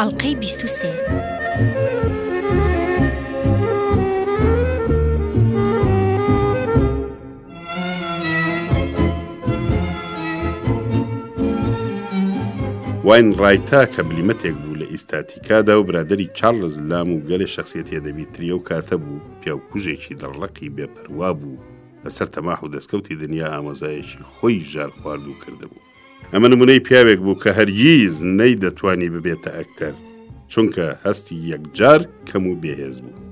ئەڵقەی بیست و سێ. واینڕایتا کە بلیمەتێک بوو لە ئیستاتیکادا و برادەری چارلز لام و گەلێ شخصیەتی ئەدەبی تری ئەو کاتە بوو، پیاوکوژێکی دڕڕەقی بێپەروا بوو، لەسەر تەماح و دەستکەوتی دنیا ئامۆزایەکی خۆی ژارخوارد و کردبوو. ئەمە نمونەی پیاوێک بوو کە هەرگیز نەی دەتوانی ببێتە ئەکتەر چونکە هەستی یەکجار کەم و بێهێز بوو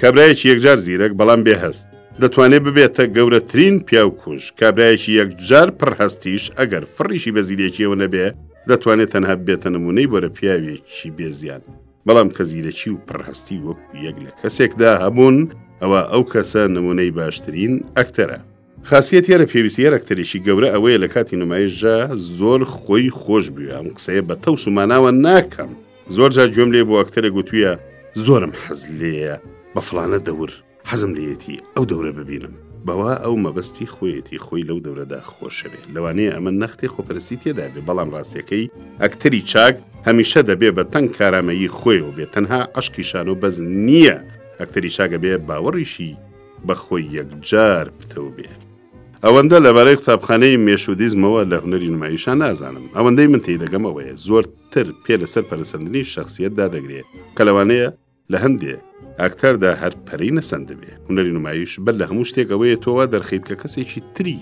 کابراایەکی یەکجار زیرەک بەڵام بێهست دەتوانێت ببێتە گەورەترین پیاو کوش کابراایەکی یەکجار پڕهستیش ئەگەر فڕیشی بە زیرەکیەوە نەبێ دەتوانێت تەنها بێتە نمونەی بۆرە پیاوێکی بێزیان بەڵام کە زیرەکی و پڕهستی وەک یەک لە کەسێکدا هەبوون ئەوە ئەو کەسە نمونەی باشترین ئەکتەرە خاسیەت یارە پێویست یارەکتەرێکی گەورە ئەوەیە لە کاتی نمایشدا زۆر خۆی خۆش بوێ ئەم قسەیە بە تەوس و ماناوە ناکەم زۆر جا گوێم لێ بۆ ئەکتەرە گوتوویە زۆرم حەز لێە بە فلانە دەور حەزم لەتی ئەو دەورە ببینم بەوە ئەو مەبەستی خۆیەتی خۆی لەو دەورەدا خۆشەوێ لەوانەیە ئەمە نەختی خۆپەرسی تێدا بێ بەڵام ڕاستیەکەی ئەکتەری چاک هەمیشە دەبێ بە تەنگ کارامەیی خۆیەوە بێت تەنها عشقی شانۆ بەس نییە ئەکتەری چاگە بێ باوەڕیشی بە خۆی یەکجار پتەو بێ. ئەوەندە لەبارەی قوتابخانەی مێشوودیزمەوە لە هونەری نمایشا نازانم، ئەوەندەی من تێیدەگەم ئەوەیە زۆرتر پێ لەسەر پەرەسەندنی شەخسیەت دادەگرێ کە لەوانەیە لە هەندێ ئاکتەردا هەر پەرەی نەسەندبێ، هونەری نمایش بەر لە هەموو شتێک ئەوەیە تۆ وا دەرخەیت کە کەسێکی تری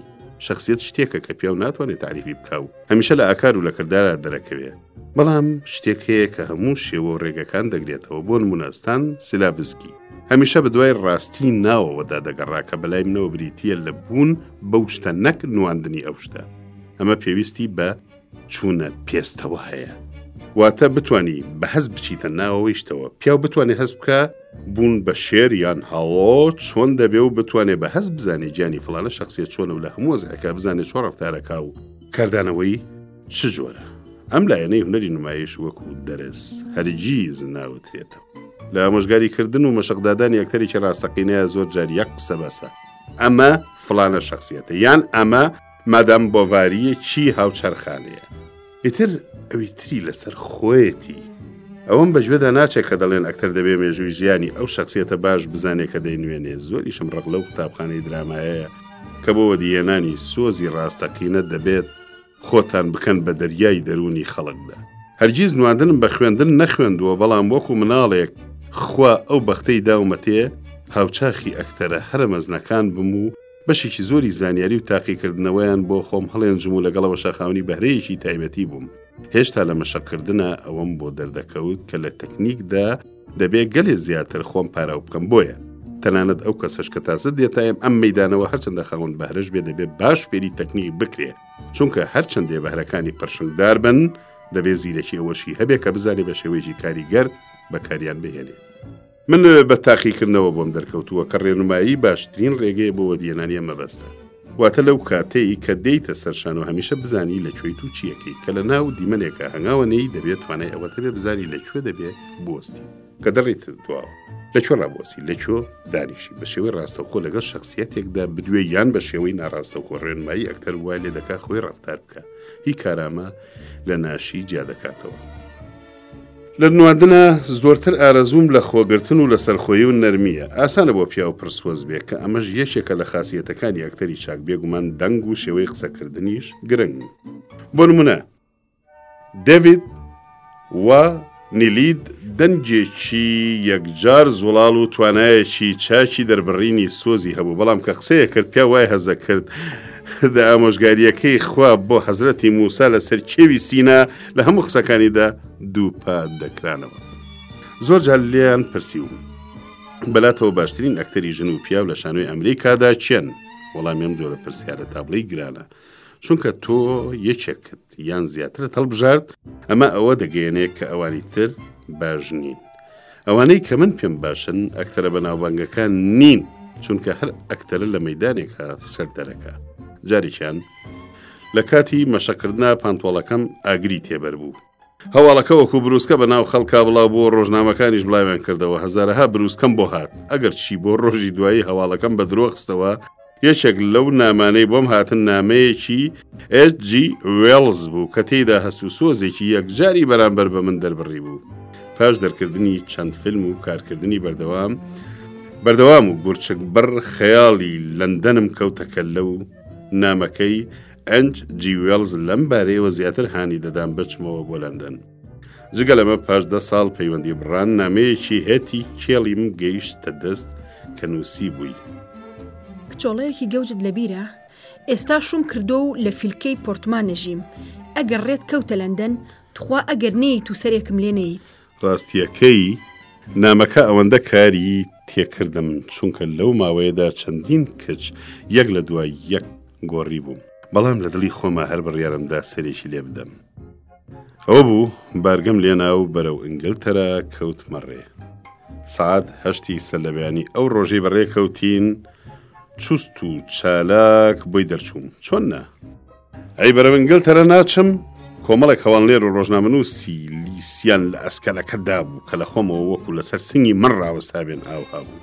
شەخسیەت شتێکە کە پیاو ناتوانێ تەعریفی بکا و هەمیشە لە ئاکار و لە کردارا دەرەکەوێ، بەڵام شتێک هەیە کە هەموو شێوە و ڕێگەکان دەگرێتەوە بۆ نمونەستان سلاڤسکی هەمیشە بە دوای ڕاستی ناوەوەدا دەگەڕا کە بەلای منەوە بریتە لە بوون بەو شتە نەک نواندنی ئەو شتە ئەمە پێویستی بە چوونە پێستەوە هەیە واتە بتانی بە هەز بچیتە ناوەوەی شتەوە پیاو بتانی هەز بکە بوون بە شێر یان هاوۆ چۆن دەبێ و بتوانێ بە هەز بزانێ گیانی فلانە شخصیە چۆنە و لە هەموو زەکە بزانێت چۆ ڕفتارەکە و کاردانەوەی چ جۆرە؟ ئەم لایەنەی هونەری نمایش وەکو دەرس هەرگیز ناوترێتەوە. لە ئامۆژگاریکردن و مەشقدادانی ئەکتەرێکی ڕاستەقینەیە زۆر جار یەک قسە بەسە. ئەمە فلانە شخصیەتە یان ئەمە مادام بۆڤاریەکی هاوچەرخانەیە. ئیتر ئەوی تری لەسەر خۆیەتی. ئەوەم بەگوێدا ناچێت کە دەڵێن ئەکتەر دەبێ مێژووی ژیانی ئەو شخصیەتە باش بزانێ کە دەینوێنێ زۆریشم ڕق لەو قوتابخانەی درامایەیە کە بۆ وەدیهێنانی سۆزی ڕاستەقینە دەبێت خۆتان بکەن بە دەریای دەروونی خەڵکدا. هەرگیز نواندنم بە خوێندن نەخوێندووە بەڵام وەکو مناڵێک خوا ئەو بەختەی داومەتێ هاوچاخی ئەکتەرە هەرە مەزنەکان بم و بەشێکی زۆری زانیاری و تاقیکردنەوەیان بۆ خۆم هەڵێنجم و لەگەڵەوەشا خاوەنی بەهرەیەکی تایبەتی بووم هێشتا لە مەشقکردنا ئەوەم بۆ دەردەکەوت کە لە تەکنیکدا دەبێ گەلێ زیاتر خۆم پاراو بکەم بۆیە تەنانەت ئەو کەسەش کە تازە دێتایم ئەم مەدانەوە هەرچەندە خاون بەهرەش بێ دەبێت باش فێری تەکنیک بکرێ چونکە هەرچەندێ بەهرەکانی پرشنگدار بن دەبێ زیرەکی ئەوەشی هەبێ کە بزانێ بە شێوەیەکی کاریگەر بەکاریان بهێنێ من بە تاقیکردنەوە بۆم دەرکەوتووە کە ڕێنمایی باشترین ڕێگەیە بۆ وەدیێنانیە مەبەستە واتە لەو کاتەی کە دێیتە سەر شانۆ هەمیشە بزانی لە کوێیت و چیەکەی کە لە ناو دیمەنێکە هەنگاوە نەی دەبێت توانای ئەوە دەبێت بزانی لە کوێ دەبێ بوەستی کە دەڕێت دواوە لە کوێ ڕابۆسی لە کوێ دانیشی بە شێوەی ڕاستەوخۆ لەگەڵ شخصیتێکدا بدوێ یان بە شێوەی ناڕاستەوخۆ ڕێنمایی ئەکتەر وای لێ دەکا خۆی ڕفتار بکە هی کارامە لە ناشی جیا دەکاتەوە. لە نواندنا زۆرتر ئارەزووم لە خۆگرتن و لە سەرخۆی و نەرمیە ئاسانە بۆ پیاو پرسۆز بێ کە ئەمەش یەکێکە لە خاصیەتەکانی ئەکتەری چاک بێگومان دەنگ و شێوەی قسەکردنیش گرنگ بۆ نمونە دەوید و نیلید دەنگێکی یەکجار زوڵاڵ و توانایەکی چاکی دەربڕینی سۆزی هەبوو بەڵام کە قسەیە کرد پێ وای هەزە کرد دە ئامۆژگاریەکەی خوا بۆ حەزرەتی موسا لەسەر کێوی سینا لە هەموو قسەکانیدا دووپات دەکرانەوە زۆر جار لێیان پرسیوم بەلاتەوە باشترین ئەکتەری ژن و پیاو لە شانۆی ئەمریکادا چێن وەڵامیم جۆرە پرسیارە تابلەی گرانە چونکە تۆ یەکێکت یان زیاترت هەڵبژارد ئەمە ئەوە دەگەێنێ کە ئەوانی تر باش نین ئەوانەی کە من پێم باشن ئەکتەرە بەناوبانگەکان نین چونکە هەر ئەکتەرە لە مەدانێکە سەر دەرەکە جارێکیان لە کاتی مەشەکردنا پانتۆڵەکەم ئاگری تێبەر بوو هەواڵەکە وەکو بروسکە بە ناو خەڵکا بڵاو بۆ ڕۆژنامەکانیش بڵاویان کردەوە هەزارەها بروسکەم بۆ هات ئەگەر چی بۆ ڕۆژی دوایی هەواڵەکەم بە درۆخستەوە یەکێک لەو نامانەی بۆم هاتن نامەیەکی ئەج وێڵز بوو کە تێیدا هەست و سۆزێکی یەکجاری بەرامبەر بە من دەربڕی بوو. پاش دەرکردنی چەند فیلم و کارکردنی بەردەوام، بەردەوام و گورچک بڕ خەیاڵی لەندەنم کەوتەکە لەو نامەکەی ئەنج جی وێڵز لەم بارەیەوە زیاتر هانی دەدام بچمەوە بۆ لەندەن. جگە لەمە پاش دە ساڵ پەیوەندی بڕان نامەیەکی هەتی کێڵیم گەیشتە دەست کە نووسی بووی. کچۆڵەیەکی گەوجت لەبیرە؟ ئێستا شوم کردو و لە فیلکەی پۆرتمان نەژیم ئەگەر ڕێت کەوتە لەندەن تخوا ئەگەر نێیت و سەرێکم لێ نەیت. ڕاستییەکەی نامەکە ئەوەندە کاری تێکردم چونکە لەو ماوەیەدا چەندین کچ یەک لە دوای یەک گۆڕی بووم بەڵام لە دڵی خۆما هەر بڕیارم دا سەرێکی لێ بدەم. ئەوە بوو بارگەم لێنا و بەرەو ئنگلتەرا کەوتمە ڕێ. سەعات هەشتی سەلەبیانی ئەو ڕۆژەی بەڕێکەوتین چوست و چالاک بۆی دەرچووم چۆن نا؟ ئەی بەرەو ئنگلتەرا ناچم؟ کۆمەڵێک هەواڵنێر و ڕۆژنامەنووسی لیسیان لە ئەسکەلەکەدا بوو کە لە خۆمەوە وەکو لەسەر سنگی من ڕاوەستابێن ئاوها بوو.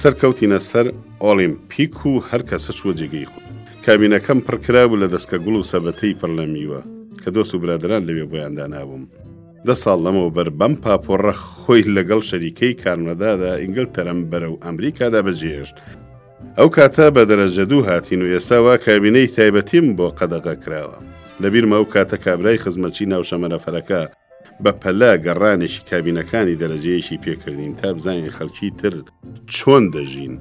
سەرکەوتینە سەر ئۆڵیمپیک و هەر کەسە چووە جێگەی خۆ کابینەکەم پڕکرا بوو لە دەستکە گوڵ و سەبەتەی پڕ لە میوە کە دۆست و برادران لەوێ بۆیان دانابووم دە ساڵ لەمەوە بەر بەم پاپۆڕە خۆی لەگەڵ شەریکەی کارمەدادا ئینگلتەرەم بەرە و ئەمریکادا بەجێهێشت ئەو کاتە بە دەرەجە دوو هاتین و ئێستا وا کابینەی تایبەتیم بۆ قەدەغە کراوە لەبیرمە ئەو کاتە کابرای خزمەتچی ناوشەمەنەفەرەکە بە پەلە گەڕانێکی کابینەکانی دەرەجەیەکی پێکردین تا بزانین خەلکی تر چۆن دەژین.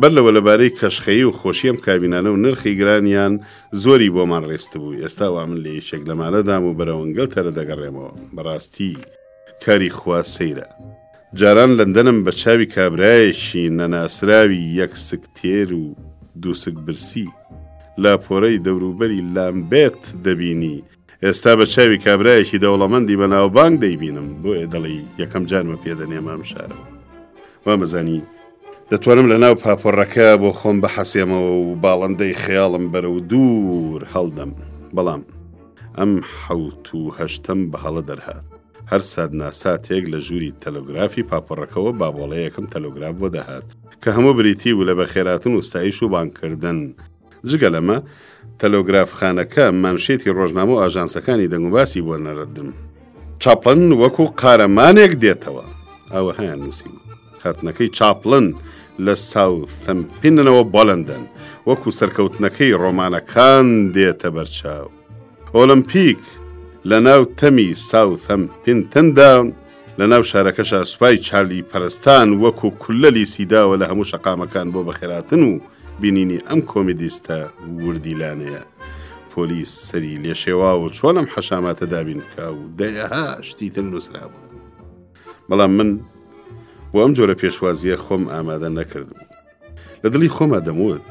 بەر لەوە لەبارەی کەشخەیی و خۆشیەم کابینانە و نرخی گرانیان زۆری بۆمان ڕێستبوو ئێستا وا من لە یەکێک لەمانەدام و بەرەو ئنگلتەرە دەگەڕێمەوە بەڕاستی کاری خوا سەیرە. جاران لەندەنم بە چاوی کابرایەکی نەناسراوی یەک سک تێر و دوو سک برسی لاپۆرەی دەوروبەری لامبێت دەبینی ئێستا بە چاوی کابرایەکی دەوڵەمەندی بەناوبانگ دەیبینم بۆ ئێ دەڵی یەکەم جارمە پێدەنێمە ئەم شارەوە وامەزانی دەتوانم لە ناو پاپۆڕەکە بۆ خۆم بەحەسێمەوە و باڵندەی خەیاڵم بەرە و دوور هەڵدەم بەڵام ئەم حەوت و هەشتم بە هەڵە دەرهات هەر سات ناساتێک لە ژووری تەلۆگرافی پاپۆڕەکەەوە بابۆڵەیەکم تەلۆگراف بۆ دەهات کە هەموو بریتی و لە بەخێراتن و ستایش و بانکردن جگە لەمە، تەلۆگرافخانەکە مانشێتی ڕۆژنامە و ئاژانسەکانی دەنگوباسی بۆ نەردم. چاپلن وەکو قارەمانێک دێتەوە. ئەوە هەیان نووسی بوو. هاتنەکەی چاپلن لە ساوثەمپینەوە بۆ لەندەن وەکو سەرکەوتنەکەی ڕۆمانەکان دێتە بەرچاو. ئۆلمپیک لە ناو تەمی ساوثەمپینتندا لە ناو شارەکەشا سوپای چارلی پەرستان وەکو کولەلی سیداوە لە هەموو شەقامەکان بۆ بەخێراتن و بینینی ئەم کۆمیدیستە وردیلانەیە پۆلیس سەری لێشێواو و چۆن ئەم حەشاماتە دابین بکە و دەیەها شتی تر نووسرابوو بەڵام من بۆ ئەم جۆرە پێشوازیە خۆم ئامادە نەکردم لە دڵی خۆما دەموت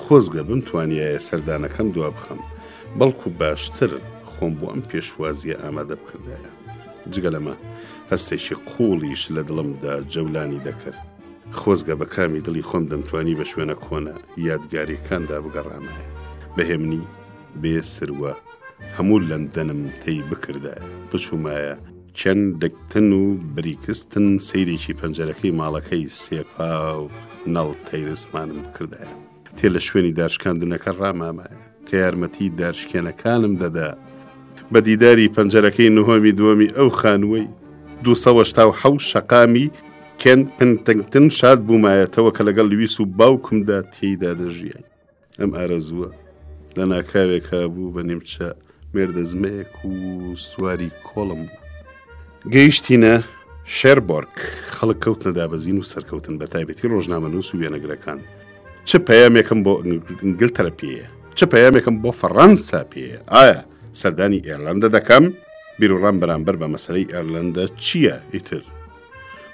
خۆزگە بم توانایە سەردانەکەم دوا بخەم بەڵکو باشتر خۆم بۆ ئەم پێشوازیە ئامادە بکردایە جگە لەمە هەستێکی قوڵیش لە دڵمدا جەولانی دەکرد خۆزگە بە کامی دڵی خۆم دەمتوانی بە شوێنە کۆنە یادگاریەکاندا بگەڕامایە بەهێمنی بێ سروە هەموو لەندەنم تێی بکردایە بچوومایە چەن دکتن و بریکستن سەیرێکی پەنجەرەکەی ماڵەکەی سێپا و نەڵ تەیرسمانم بکردایە. تێ لە شوێنی دارشکاندنەکە ڕامامایە کە یارمەتی دارشکێنەکانم دەدا. بە دیداری پەنجەرەکەی نهۆمی دووەمی ئەو خانووەی دوو سەد و هەشتا و حەوت شەقامی کێن پنتنگتن شاد بوومایەتەوە کە لەگەڵ لویس و باوکمدا تێیدا دەژیاین. ئەم ئارەزووە لە ناکاوێک هابوو بە نیمچە مێردە زمەیەک و سواری کۆڵم بوو گەیشتینە شەربۆرگ خەڵک کەوتنە دابەزین و سەرکەوتن بە تایبەتی ڕۆژنامە نووس و وێنەگرەکان چ پەیامێکم بۆ ئنگلتەرە پێەیە چ پەیامێکم بۆ فەڕەنسا پێەیە ئایا سەردانی ئێرلندە دەکەم بیرڕام بەرامبەر بە مەسلەی ئەرلندە چییە ئیتر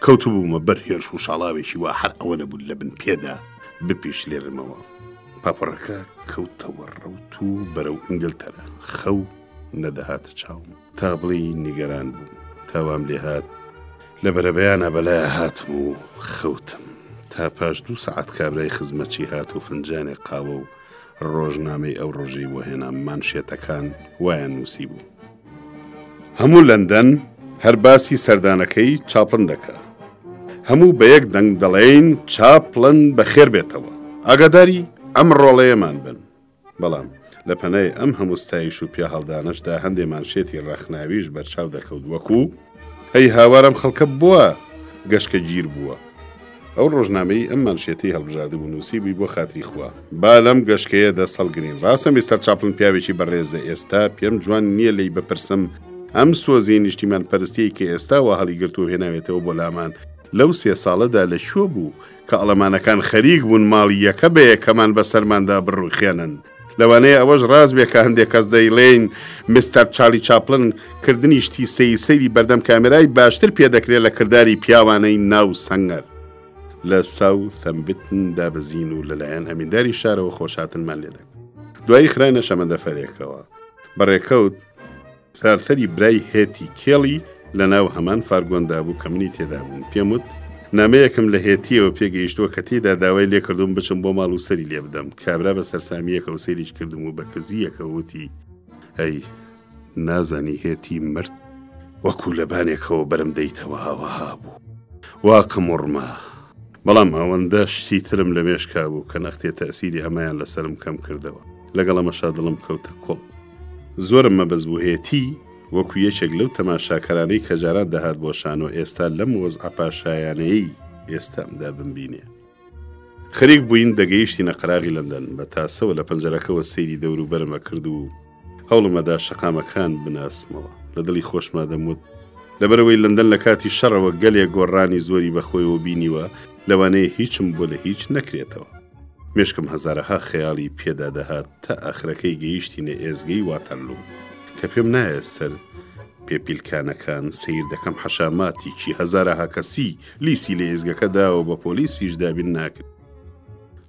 کەوتبوومە بەر هێرش و شاڵاوێکی وا هەر ئەوە نەبوو لە بن پێدا بپیش لێرمەوە پاپڕەکە کەوتەوە ڕەوت و بەرەو ئینگلتەرە خەو نەدەهاتە چاوم تا بڵی نیگەران بووم تاوام لێهات لە بەرەبەیانە بەلای هاتم و خەوتم تا پاش دوو سعات کابرای خزمەتی هات و فنجانێ قاوە و ڕۆژنامەی ئەو ڕۆژەی بۆ هێناممان شێتەکان وایان نووسی بوو هەموو لەندەن هەر باسی سەردانەکەی چاپڵن دەکا. هەموو بە یەک دەنگ دەڵێین چاپڵن بەخێر بێتەوە. ئاگاداری ئەم ڕۆڵەیەمان بن. بەڵام لە پەنای ئەم هەموو ستایش و پیاهەڵدانەشدا هەندێ مانشێتی ڕەخناویش بەرچاو دەکەوت وەکوو، ئەی هاوار ئەم خەڵکە بۆ وا گەشکەگیر بووە؟ ئەو ڕۆژنامەی ئەم مانشێتەی هەڵبژاردبوو نووسیبووی بۆ خاتری خوا. با لەم گەشکەیە دەست هەڵگرین. ڕاستە میستەر چاپڵن پیاوێکی بەڕێزە ئێستا پێم جوان نییە لێی بپرسم ئەم سۆزی نیشتیمانپەرستیەی کە ئێستا وا هەڵیگرتووە و هێناوێتەوە بۆ لامان لەو سێ ساڵەدا لە کوێ بوو کە ئەڵەمانەکان خەریک بوون ماڵی یەکە بە یەکەمان بەسەرماندا بڕووخێنن؟ لەوانەیە ئەوەش ڕاز بێ کە هەندێک کەس دەیڵێن مستەر چالی چاپلن کردنی شتی سەیر سەیری بەردەم کامێرای باشتر پێدەکرێت لە کردداری پیاوانەی ناو سەنگەر لە ساو ثەمبتن دابزین و لەلایەن ئەمینداری شارەوە خۆشاتنمان لێدەک دوایی خراینە شەمەندەفەرێکەوە بەڕێکەوت سارتەری برای هێتی کێڵی لە ناو هەمان فارگۆندا بوو کە منی تێدا بووم پێم وت نامەیەکم لە هێتیەوە پێگەیشتووە کە تێدا داوای لێکردوم بچم بۆ ماڵ و سەری لێ بدەم کابرا بە سەرسامیەکە و سەریش کردم و بە کزیەکە وتی ئەی نازانی هێتی مرد وەکو لەبانێکەوە بەرم دەیتەوە هاوەها بوو واقم وڕما بەڵام ئەوەندە شتی ترم لە مێشکا بوو کە نەختێ تەسیری ئەمایان لەسرم کەم کردەوە لەگەڵ ئەمەشا دڵم کەوتە کۆڵ زۆرم مەبەست بوو هێتی وەکو یەکێک لەو تەماشاکەرانەی کە جاران دەهات بۆ شانۆ ئێستا لەم وەز ئەپاشایانەیەی ئێستامدا بمبینێ. خەریک بووین دەگەیشتینە قەراغی لەندەن بە تاسەوە لە پەنجەرەکەوە سەیری دەوروبەرم ئەکرد و هەوڵمەدا شەقامەکان بناسمەوە لە دڵی خۆشما دەموت لەبەرەوەی لەندەن لە کاتی شەڕەوە گەلێ گۆڕانی زۆری بەخۆیەوە بینیوە لەوانەیە هیچم بۆ لە هیچ نەکرێتەوە. مێشکم هەزارەها خەیاڵی پێدا دەهات تا ئاخرەکەی گەیشتینە ئێزگەی واتەرلوو کە پێم نایە سەر پێپیلکانەکان سیر دەکەم حەشاماتیی هەزارەها کەسی لیسی لە ئێزگەکە داوە بە پۆلیسیش دابین ناکرد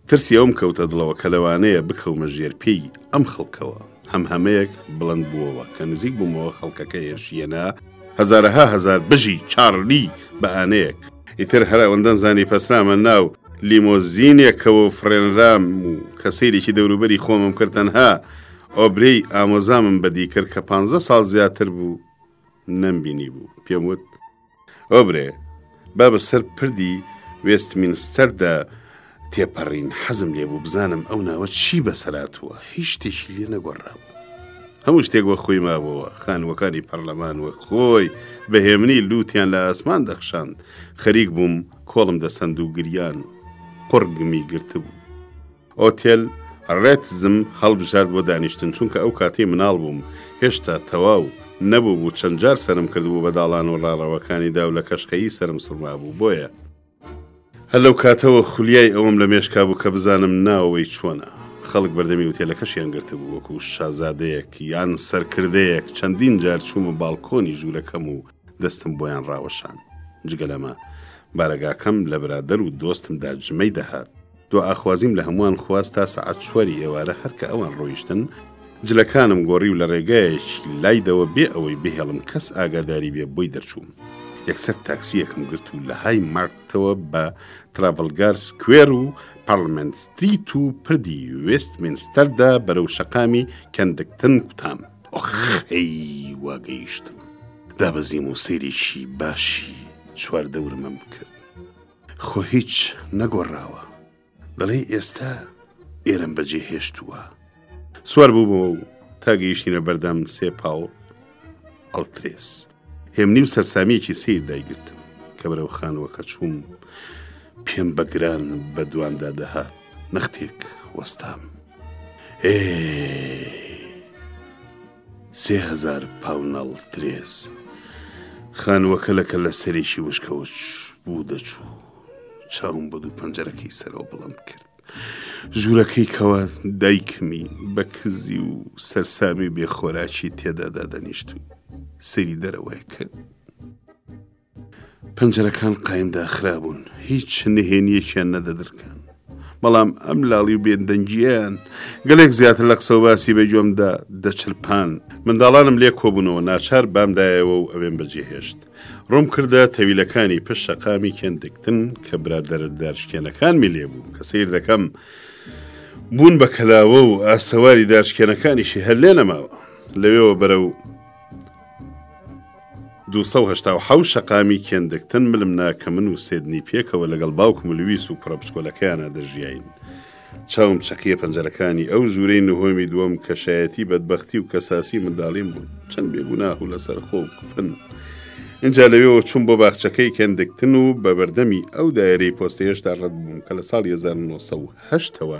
ترسی ئەوم کەوتە دڵەوە کە لەوانەیە بکەومە ژێر پێی ئەم خەڵکەوە. هەمهەمەیەک بڵند بووەوە کە نزیک بوومەوە خەڵکەکە هێرشی هێنا، هەزارەها هەزار بژی چارلی بە ئانەیەک، ئیتر هەر ئەوەندەم زانی پەستامە ناو لیمۆزینێکەوە و فڕێنرام و کە سەیرێکی دەوروبەری خۆمم کرد تەنها ئۆبرێی ئامۆزامم بەدی کرد کە پانزە ساڵ زیاتر بوو نەمبینیبوو پێم وت. ئۆ برێ، با بەسەر پردی وێستمینستەردا تێپەڕین، حەزم لێ بوو بزانم ئەو ناوە چی بەسەر هاتووە، هیچ شتێکی لێ نەگۆڕرابوو. هەموو شتێک وەک خۆی مابۆوە، خانووەکانی پەڕلەمان وەک خۆی، بە هێمنی لووتیان لە ئاسمان دەخشاند، خەریک بووم کۆڵم دەسەند و گریان قوڕگمی گرتبوو. ئۆتێل ڕێتزم هەڵبژارد بۆ دانیشتن چونکە ئەو کاتەی مناڵ بووم هێشتا تەواو نەبوو بوو چەند جار سرم کردبوو بە داڵان و ڕاڕەوەکانی داو لە کەشخەیی سرم سڕما بوو بۆیە هەر لەو کاتەوە خولیای ئەوم لە مێشکا بوو کە بزانم ناوەوەی چۆنە خەڵک بەردەمی وتێلەکەشیان گرتبوو وەکو شازادەیەک یان سەرکردەیەک چەندین جار چوومە باڵکۆنی ژوورەکەم و دەستم بۆیان ڕاوەشان جگە لەمە بارەگاکەم لە برادەر و دۆستمدا جمەی دەهات دواخوازیم لە هەمووان خواست تا سەعات چواری ئێوارە هەر کە ئەوان ڕۆیشتن جلەکانم گۆڕی و لە ڕێگایەکی لایدەوە بێ ئەوەی بهێڵم کەس ئاگاداری بێ بۆی دەرچووم. یەکسەر تاکسیەکم گرت و لە های مارکتەوە بە تراڤلگار سکوێر و پارلمنت ستریت و پردی وێست منستەردا بەرەو شەقامی کەندکتن کوتام ئۆخەی واگەیشتم دابەزیم و سەیرێکی باشی چواردەورمم کرد خۆ هیچ نەگۆڕاوە. دەڵێی ئێستا ئێرەم بەجێ هێشتووە. سوار بوومەوە و تا گەیشتینە بەردەم سێ پاو ئەڵترێس، هێمنی و سەرسامییەکی سەیر دایگرتم. کە بەرەو خانووەکە چووم، پێم بە گران بە دوامدا دەهات. نەختێک وەستام. ئێ! سێ هەزار پاونەڵ درێس خانووەکە لە کەلەسەرێکی وشکەوە بوو دەچوو چاوم بە دوو پەنجەرەکەی سەرەوە بڵند کرد ژوورەکەی کەوا دایکمی بە کزی و سەرسامی بێخۆراکی تێدا دادەنیشت و سەری دەرەوەی کرد پەنجەرەکان قایم داخرابوون، هیچ نهێنییەکیان نەدەدرکان. بەڵام ئەم لاڵی و بێندەنگییەیان گەلێک زیاتر لە قسە و باسی بە گوێمدا دەچرپان. منداڵانم لێ کۆبوونەوە، ناچار بامدایەوە و ئەوێم بەجێهێشت. ڕووم کردە تەویلەکانی پشت شەقامی کێندگتن کە برادەرە دارچکێنەکانمی لێ بوو کە سەیر دەکەم بوون بە کەلاوە و ئاسەواری دارچکێنەکانیشی هەر لێ نەماوە. لەوێوە بەرەو. دوو سەد و هەشتا و حەوت شەقامی کێندگتن ملم نا کە من و سێدنی پێکەوە لەگەڵ باوکم و لویس و کوڕە بچکۆلەکەیانا دەژیاین. چاوم چەقییە پەنجەرەکانی ئەو ژوورەی نهۆمی دووەم کە شایەتی بەدبەختی و کەساسی منداڵیم بوون. چەند بێگوناه و لەسەرخۆ و کوپن. ئینجا لەوێوە چووم بۆ باخچەکەی کێندگتن و بە بەردەمی ئەو دایرەی پۆستە هێشتا ڕەد بووم کە لە ساڵی هەزار و نۆ سەد و هەشت ەوە